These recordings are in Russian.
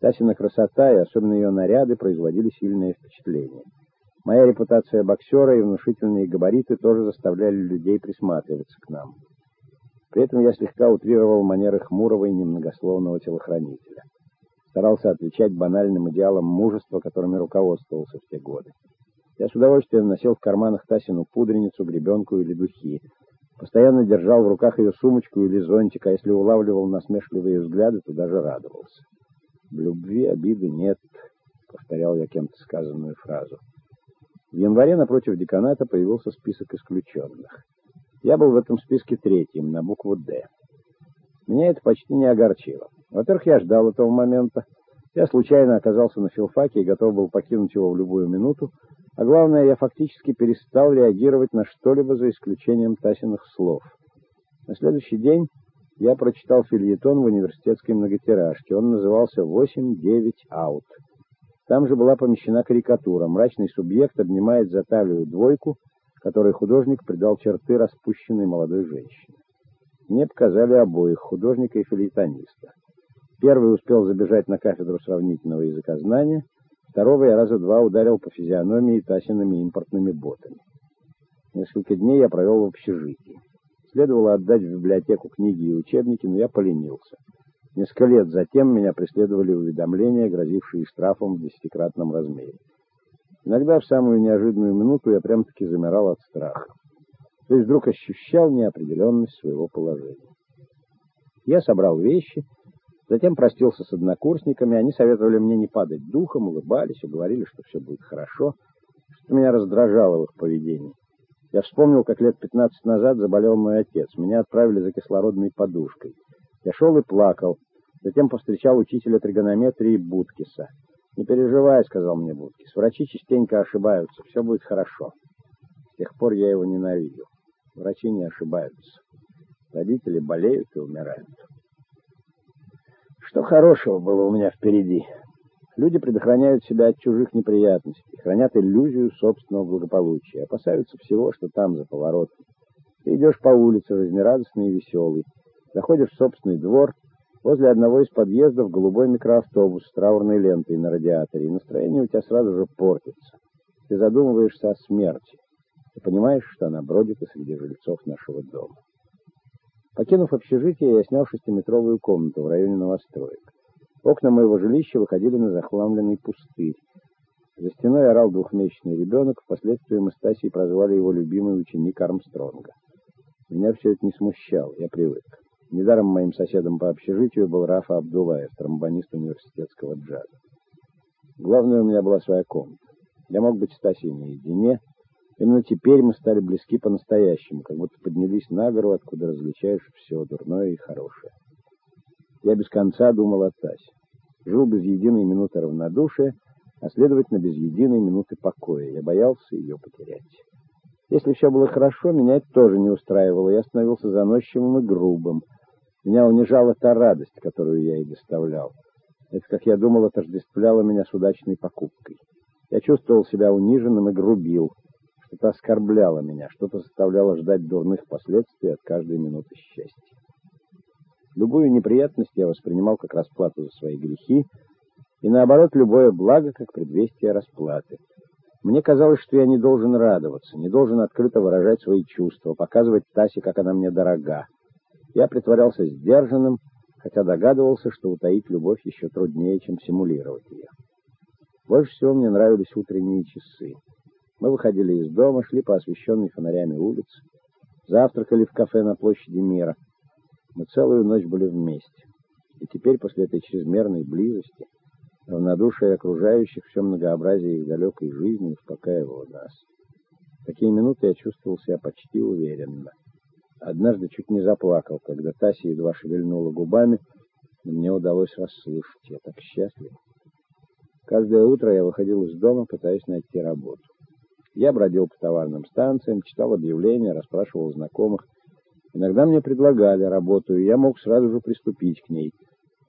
Тасина красота и особенно ее наряды производили сильное впечатление. Моя репутация боксера и внушительные габариты тоже заставляли людей присматриваться к нам. При этом я слегка утрировал манеры хмурого и немногословного телохранителя. Старался отвечать банальным идеалам мужества, которыми руководствовался в те годы. Я с удовольствием носил в карманах Тасину пудреницу, гребенку или духи. Постоянно держал в руках ее сумочку или зонтик, а если улавливал насмешливые взгляды, то даже радовался. «В любви обиды нет», — повторял я кем-то сказанную фразу. В январе напротив деканата появился список исключенных. Я был в этом списке третьим, на букву «Д». Меня это почти не огорчило. Во-первых, я ждал этого момента. Я случайно оказался на филфаке и готов был покинуть его в любую минуту. А главное, я фактически перестал реагировать на что-либо за исключением Тасиных слов. На следующий день я прочитал фильетон в университетской многотиражке. Он назывался «8-9 аут». Там же была помещена карикатура. Мрачный субъект обнимает за талию двойку, которой художник придал черты распущенной молодой женщины. Мне показали обоих, художника и филетониста. Первый успел забежать на кафедру сравнительного языкознания, второго я раза два ударил по физиономии Тасиными импортными ботами. Несколько дней я провел в общежитии. Следовало отдать в библиотеку книги и учебники, но я поленился. Несколько лет затем меня преследовали уведомления, грозившие штрафом в десятикратном размере. Иногда в самую неожиданную минуту я прям-таки замирал от страха. То есть вдруг ощущал неопределенность своего положения. Я собрал вещи, затем простился с однокурсниками, они советовали мне не падать духом, улыбались и говорили, что все будет хорошо, что меня раздражало в их поведении. Я вспомнил, как лет 15 назад заболел мой отец. Меня отправили за кислородной подушкой. Я шел и плакал. Затем повстречал учителя тригонометрии Будкиса. «Не переживай», — сказал мне Будкис. «Врачи частенько ошибаются. Все будет хорошо». С тех пор я его ненавидел. Врачи не ошибаются. Родители болеют и умирают. Что хорошего было у меня впереди? Люди предохраняют себя от чужих неприятностей, хранят иллюзию собственного благополучия, опасаются всего, что там за поворотом. Ты идешь по улице, жизнерадостный и веселый, заходишь в собственный двор, возле одного из подъездов голубой микроавтобус с траурной лентой на радиаторе, и настроение у тебя сразу же портится. Ты задумываешься о смерти. Ты понимаешь, что она бродит и среди жильцов нашего дома. Покинув общежитие, я снял шестиметровую комнату в районе новостроек. Окна моего жилища выходили на захламленный пустырь. За стеной орал двухмесячный ребенок, впоследствии Тасей прозвали его любимый ученик Армстронга. Меня все это не смущало, я привык. Недаром моим соседом по общежитию был Рафа Абдулаев, тромбонист университетского джаза. Главное, у меня была своя комната. Я мог быть с Тасей наедине. Именно теперь мы стали близки по-настоящему, как будто поднялись на гору, откуда различаешь все дурное и хорошее. Я без конца думал о Тасе. Жил без единой минуты равнодушия, а следовательно, без единой минуты покоя. Я боялся ее потерять. Если все было хорошо, меня это тоже не устраивало. Я становился заносчивым и грубым. Меня унижала та радость, которую я ей доставлял. Это, как я думал, отождествляло меня с удачной покупкой. Я чувствовал себя униженным и грубил. Что-то оскорбляло меня, что-то заставляло ждать дурных последствий от каждой минуты счастья. Любую неприятность я воспринимал как расплату за свои грехи, и наоборот, любое благо как предвестие расплаты. Мне казалось, что я не должен радоваться, не должен открыто выражать свои чувства, показывать Тасе, как она мне дорога. Я притворялся сдержанным, хотя догадывался, что утаить любовь еще труднее, чем симулировать ее. Больше всего мне нравились утренние часы. Мы выходили из дома, шли по освещенной фонарями улице, завтракали в кафе на площади Мира — мы целую ночь были вместе. И теперь, после этой чрезмерной близости, равнодушие окружающих, все многообразие их далекой жизни успокаивало нас. В такие минуты я чувствовал себя почти уверенно. Однажды чуть не заплакал, когда Тася едва шевельнула губами, но мне удалось расслышать. Я так счастлив. Каждое утро я выходил из дома, пытаясь найти работу. Я бродил по товарным станциям, читал объявления, расспрашивал знакомых, Иногда мне предлагали работу, и я мог сразу же приступить к ней.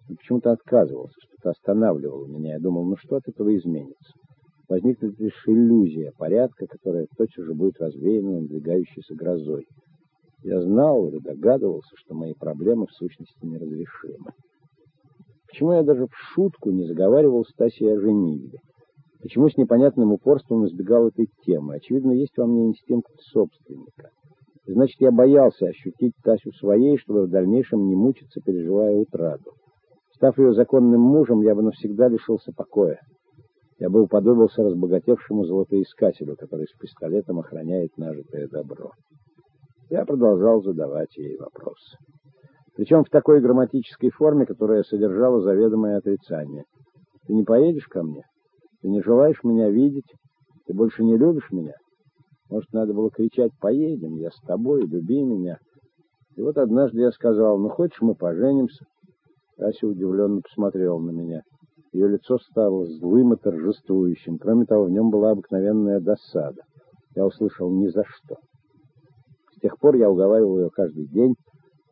Но почему-то отказывался, что-то останавливало меня. Я думал, ну что от этого изменится? Возникнет лишь иллюзия порядка, которая тотчас же будет развеяна надвигающейся грозой. Я знал или догадывался, что мои проблемы в сущности неразрешимы. Почему я даже в шутку не заговаривал с Тасей о женитьбе? Почему с непонятным упорством избегал этой темы? Очевидно, есть во мне инстинкт собственника. Значит, я боялся ощутить Тасю своей, чтобы в дальнейшем не мучиться, переживая утрату. Став ее законным мужем, я бы навсегда лишился покоя. Я бы уподобился разбогатевшему золотоискателю, который с пистолетом охраняет нажитое добро. Я продолжал задавать ей вопросы. Причем в такой грамматической форме, которая содержала заведомое отрицание. «Ты не поедешь ко мне? Ты не желаешь меня видеть? Ты больше не любишь меня?» Может, надо было кричать «Поедем, я с тобой, люби меня». И вот однажды я сказал «Ну, хочешь, мы поженимся?» Ася удивленно посмотрела на меня. Ее лицо стало злым и торжествующим. Кроме того, в нем была обыкновенная досада. Я услышал «ни за что». С тех пор я уговаривал ее каждый день,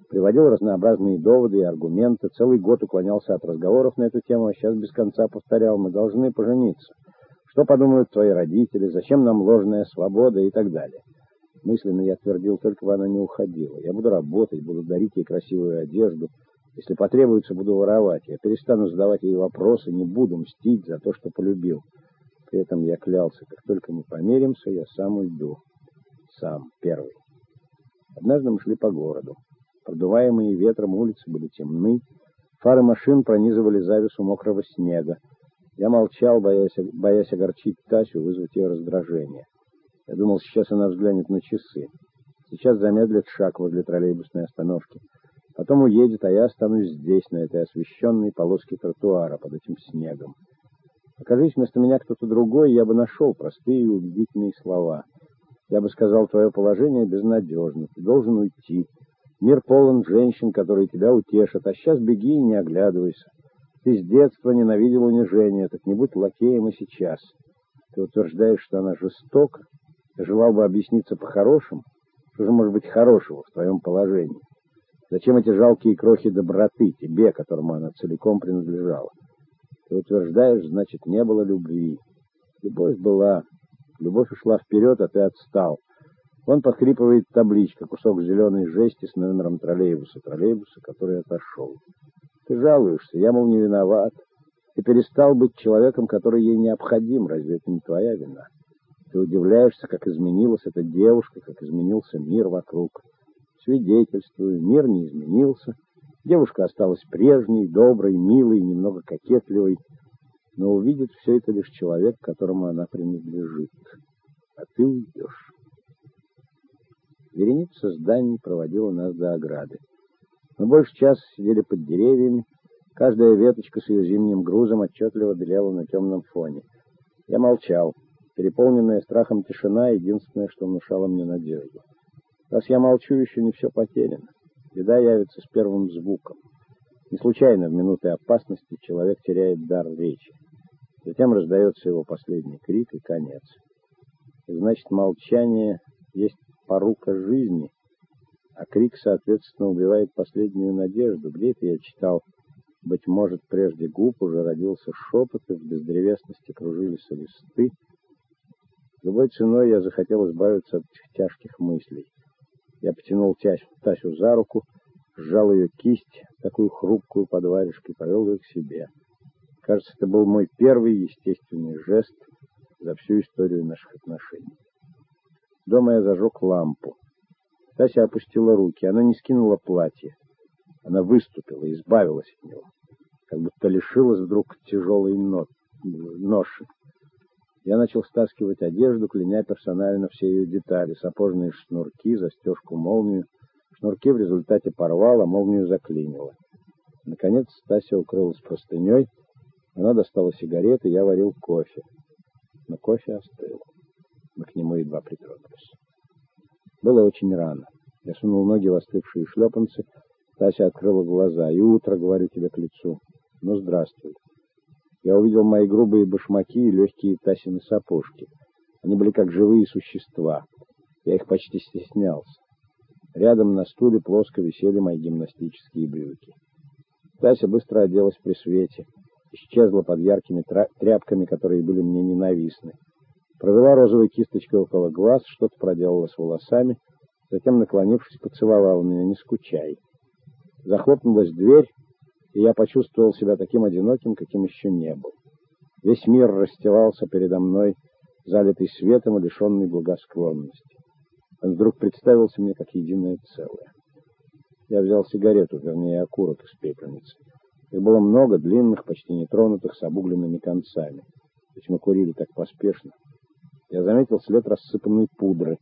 приводил разнообразные доводы и аргументы, целый год уклонялся от разговоров на эту тему, а сейчас без конца повторял «мы должны пожениться». Что подумают твои родители, зачем нам ложная свобода и так далее. Мысленно я твердил, только бы она не уходила. Я буду работать, буду дарить ей красивую одежду, если потребуется, буду воровать. Я перестану задавать ей вопросы, не буду мстить за то, что полюбил. При этом я клялся, как только мы помиримся, я сам уйду. Сам, первый. Однажды мы шли по городу. Продуваемые ветром улицы были темны, фары машин пронизывали завесу мокрого снега. Я молчал, боясь, боясь огорчить Тасю, вызвать ее раздражение. Я думал, сейчас она взглянет на часы. Сейчас замедлит шаг возле троллейбусной остановки. Потом уедет, а я останусь здесь, на этой освещенной полоске тротуара, под этим снегом. Окажись вместо меня кто-то другой, я бы нашел простые и убедительные слова. Я бы сказал, твое положение безнадежно, ты должен уйти. Мир полон женщин, которые тебя утешат, а сейчас беги и не оглядывайся. Ты с детства ненавидел унижение, так не будь лакеем и сейчас. Ты утверждаешь, что она жестока, ты желал бы объясниться по-хорошему. Что же может быть хорошего в твоем положении? Зачем эти жалкие крохи доброты тебе, которому она целиком принадлежала? Ты утверждаешь, значит, не было любви. Любовь была. Любовь ушла вперед, а ты отстал. Вон подхрипывает табличка, кусок зеленой жести с номером троллейбуса, троллейбуса, который отошел. Ты жалуешься, я, мол, не виноват. Ты перестал быть человеком, который ей необходим. Разве это не твоя вина? Ты удивляешься, как изменилась эта девушка, как изменился мир вокруг. Свидетельствую, мир не изменился. Девушка осталась прежней, доброй, милой, немного кокетливой, но увидит все это лишь человек, которому она принадлежит. А ты уйдешь. Вереница зданий проводила нас до ограды. Мы больше часа сидели под деревьями. Каждая веточка с ее зимним грузом отчетливо белела на темном фоне. Я молчал. Переполненная страхом тишина — единственное, что внушало мне надежду. Раз я молчу, еще не все потеряно. Беда явится с первым звуком. Не случайно в минуты опасности человек теряет дар речи. Затем раздается его последний крик и конец. Значит, молчание есть порука жизни, а крик, соответственно, убивает последнюю надежду. Где-то я читал, быть может, прежде губ уже родился шепот, и в бездревесности кружились листы. Любой ценой я захотел избавиться от этих тяжких мыслей. Я потянул Тасю за руку, сжал ее кисть, такую хрупкую под варежкой, повел ее к себе. Кажется, это был мой первый естественный жест за всю историю наших отношений. Дома я зажег лампу. Тася опустила руки, она не скинула платье. Она выступила, избавилась от него, как будто лишилась вдруг тяжелой ноши. Я начал стаскивать одежду, кляня персонально все ее детали, сапожные шнурки, застежку, молнию. Шнурки в результате порвала, молнию заклинила. Наконец Стася укрылась простыней, она достала сигареты, я варил кофе. Но кофе остыл. Мы к нему едва притронулись. Было очень рано. Я сунул ноги в остывшие шлепанцы, Тася открыла глаза. «И утро, говорю тебе, к лицу. Ну, здравствуй». Я увидел мои грубые башмаки и легкие Тасины сапожки. Они были как живые существа. Я их почти стеснялся. Рядом на стуле плоско висели мои гимнастические брюки. Тася быстро оделась при свете, исчезла под яркими тряпками, которые были мне ненавистны. Провела розовой кисточкой около глаз, что-то проделала с волосами, затем, наклонившись, поцеловала меня, не скучай. Захлопнулась дверь, и я почувствовал себя таким одиноким, каким еще не был. Весь мир расстилался передо мной, залитый светом и лишенный благосклонности. Он вдруг представился мне как единое целое. Я взял сигарету, вернее, окурок из пепельницы. Их было много, длинных, почти нетронутых, с обугленными концами. Ведь мы курили так поспешно. Я заметил след рассыпанной пудры.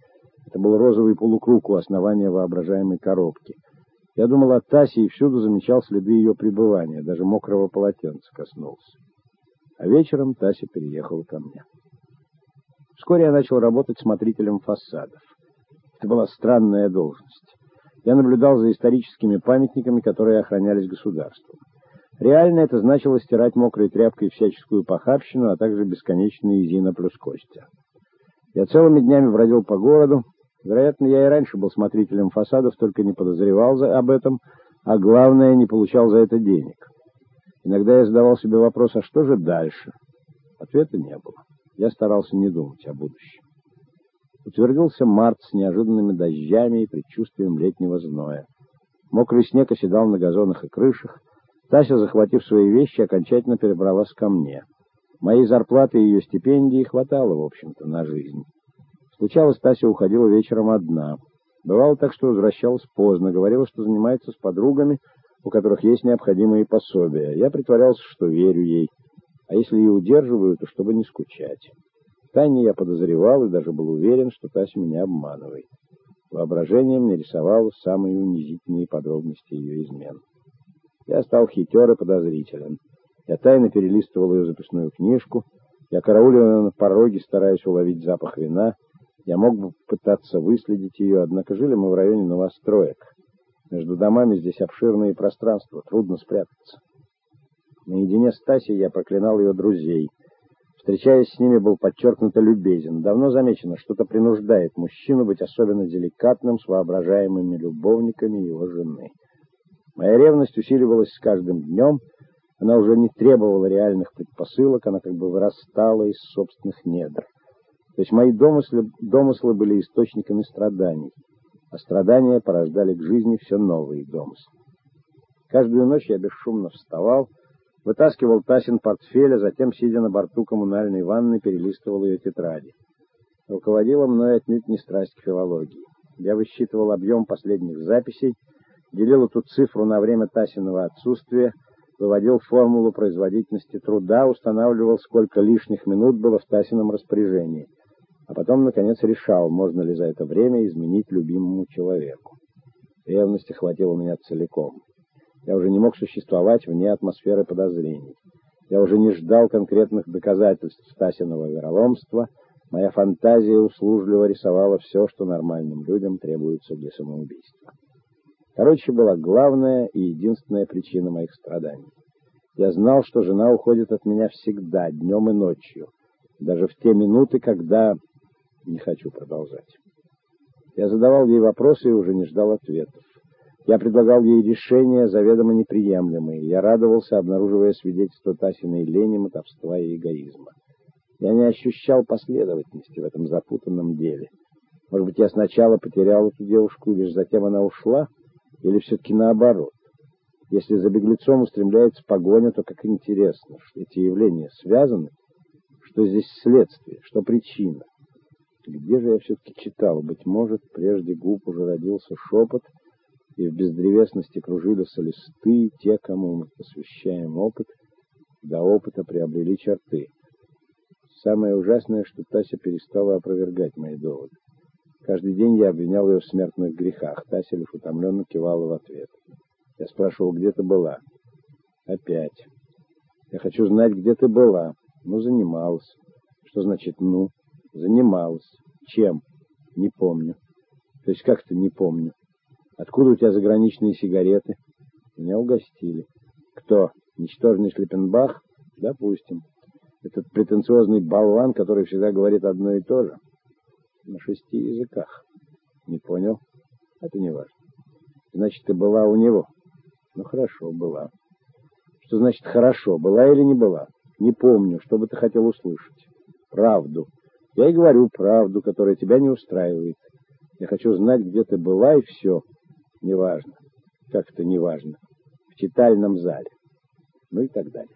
Это был розовый полукруг у основания воображаемой коробки. Я думал о Тасе и всюду замечал следы ее пребывания, даже мокрого полотенца коснулся. А вечером Тася переехала ко мне. Вскоре я начал работать смотрителем фасадов. Это была странная должность. Я наблюдал за историческими памятниками, которые охранялись государством. Реально это значило стирать мокрой тряпкой всяческую похабщину, а также бесконечные Зина плюс Костя. Я целыми днями бродил по городу. Вероятно, я и раньше был смотрителем фасадов, только не подозревал об этом, а главное, не получал за это денег. Иногда я задавал себе вопрос, а что же дальше? Ответа не было. Я старался не думать о будущем. Утвердился март с неожиданными дождями и предчувствием летнего зноя. Мокрый снег оседал на газонах и крышах. Тася, захватив свои вещи, окончательно перебралась ко мне. Моей зарплаты и ее стипендии хватало, в общем-то, на жизнь. Случалось, Тася уходила вечером одна. Бывало так, что возвращалась поздно, говорила, что занимается с подругами, у которых есть необходимые пособия. Я притворялся, что верю ей. А если и удерживаю, то чтобы не скучать. Тайне я подозревал и даже был уверен, что Тася меня обманывает. Воображение мне рисовало самые унизительные подробности ее измен. Я стал хитер и подозрителен. Я тайно перелистывал ее записную книжку. Я караулил ее на пороге, стараясь уловить запах вина. Я мог бы пытаться выследить ее, однако жили мы в районе новостроек. Между домами здесь обширные пространства, трудно спрятаться. Наедине с Тасей я проклинал ее друзей — Встречаясь с ними, был подчеркнуто любезен. Давно замечено, что-то принуждает мужчину быть особенно деликатным с воображаемыми любовниками его жены. Моя ревность усиливалась с каждым днем, она уже не требовала реальных предпосылок, она как бы вырастала из собственных недр. То есть мои домыслы, домыслы были источниками страданий, а страдания порождали к жизни все новые домыслы. Каждую ночь я бесшумно вставал, Вытаскивал Тасин портфель, а затем, сидя на борту коммунальной ванны, перелистывал ее тетради. Руководила мной отнюдь не страсть к филологии. Я высчитывал объем последних записей, делил эту цифру на время Тасиного отсутствия, выводил формулу производительности труда, устанавливал, сколько лишних минут было в Тасином распоряжении, а потом, наконец, решал, можно ли за это время изменить любимому человеку. Ревности хватило меня целиком. Я уже не мог существовать вне атмосферы подозрений. Я уже не ждал конкретных доказательств Стасиного вероломства. Моя фантазия услужливо рисовала все, что нормальным людям требуется для самоубийства. Короче, была главная и единственная причина моих страданий. Я знал, что жена уходит от меня всегда, днем и ночью, даже в те минуты, когда... Не хочу продолжать. Я задавал ей вопросы и уже не ждал ответов. Я предлагал ей решения, заведомо неприемлемые. Я радовался, обнаруживая свидетельство Тасиной лени, мотовства и эгоизма. Я не ощущал последовательности в этом запутанном деле. Может быть, я сначала потерял эту девушку, и лишь затем она ушла? Или все-таки наоборот? Если за беглецом устремляется погоня, то как интересно, что эти явления связаны, что здесь следствие, что причина. Где же я все-таки читал? Быть может, прежде губ уже родился шепот — и в бездревесности кружились листы, те, кому мы посвящаем опыт, до опыта приобрели черты. Самое ужасное, что Тася перестала опровергать мои доводы. Каждый день я обвинял ее в смертных грехах. Тася лишь утомленно кивала в ответ. Я спрашивал, где ты была? Опять. Я хочу знать, где ты была. Ну, занималась. Что значит «ну»? Занималась. Чем? Не помню. То есть как-то не помню. Откуда у тебя заграничные сигареты? Меня угостили. Кто? Ничтожный Шлиппенбах? Допустим. Этот претенциозный болван, который всегда говорит одно и то же. На шести языках. Не понял? Это не важно. Значит, ты была у него? Ну, хорошо, была. Что значит хорошо? Была или не была? Не помню, что бы ты хотел услышать. Правду. Я и говорю правду, которая тебя не устраивает. Я хочу знать, где ты была, и все. Неважно. Как это неважно? В читальном зале. ну и так далее.